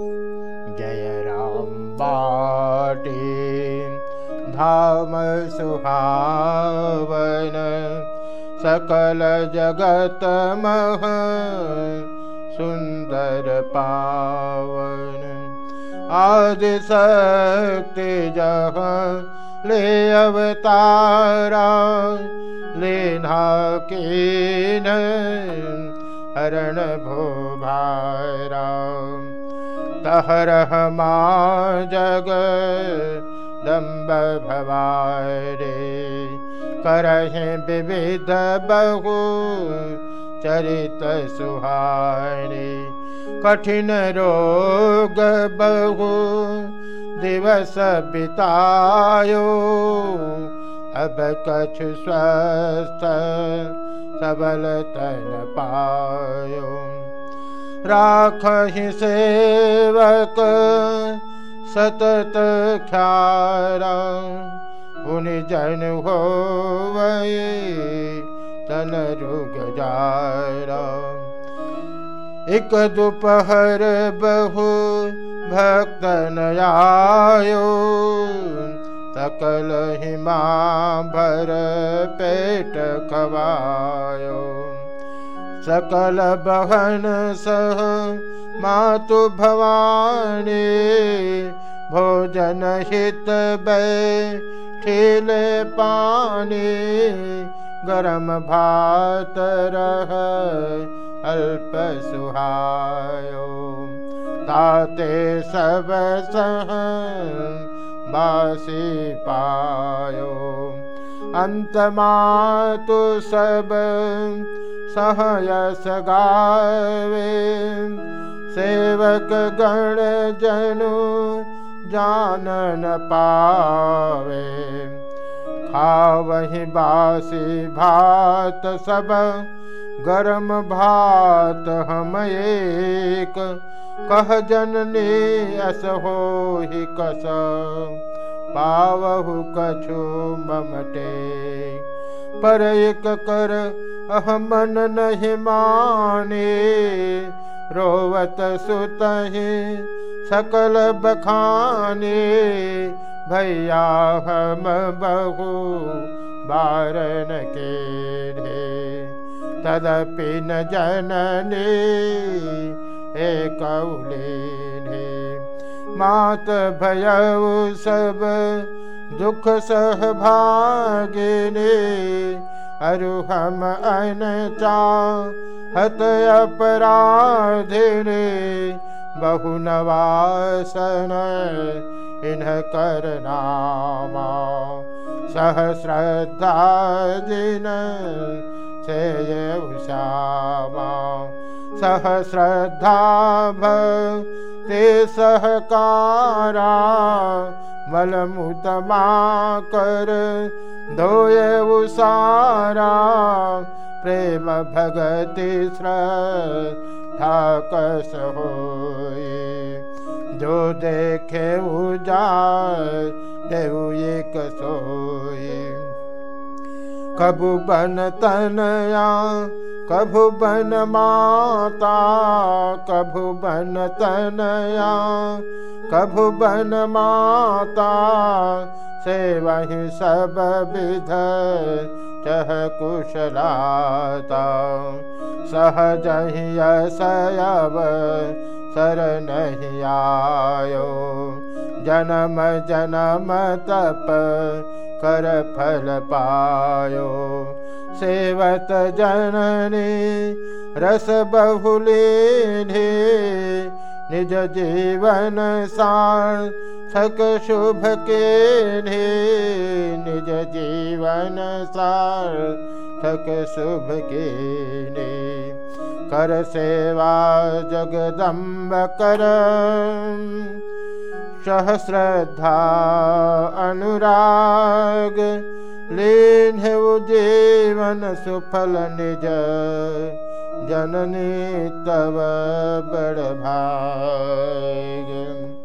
जय राम बाटे धाम सुहावन सकल जगत मह सुंदर पावन। आदि शक्ति जह ले अवतारा लेना के हरण भो भारा तहर मा जग दम्ब भवारे। करहे विविध बहु चरित सुहारे। कठिन रोग बहु दिवस बितायो। अब कछु स्वस्थ सबल तन पायो राख सेवक सतत ख्यारा। जन हो तन रुग जारा। एक दोपहर बहु भक्तन आयो, सकल हिमा भर पेट खवायो। सकल बहन सह मातु भवानी भोजन हित ठेले पानी गरम भात रह अल्प सुहायो। ताते सब सह बासी पायो। अंतमा तो सब सहयस गावे सेवक गण जनु जान न पावे खावही बासी भात सब, गरम भात हम एक। कह जननी अस हो ही कस, पावहु कछु ममटे। पर एक कर अहमन नहीं माने, रोवत सुत सकल बखाने। भैया हम बहु बारन के ढे। तदपि न जननी कौले मात भय सब दुख सहभागिने अरु हम अनचा हत अपराधिने बहु नवासन इन्ह कर नामा। सहस्रद्धा जिन से श्यामा सह श्रद्धा भक्ति सहकारा मलमुतमा कर धोय उसारा प्रेम भगति श्रद्धा कस हो जो देखे उजाय देव एक सोए। कबू बन तनया कभु बन माता कभु बन तनया कभु बन माता से वही सब विध चह कुशलाता। सहज ही सयव सर नहीं आयो। जन्म जन्म तप कर फल पायो। सेवत जननी रस बहुली निज जीवन सार्थक शुभ के निज जीवन सार। थक शुभ के ने कर सेवा जगदम्ब कर। सहश्रद्धा अनुराग, लीन जीवन सुफल निज। जननी तव बड़ भाग।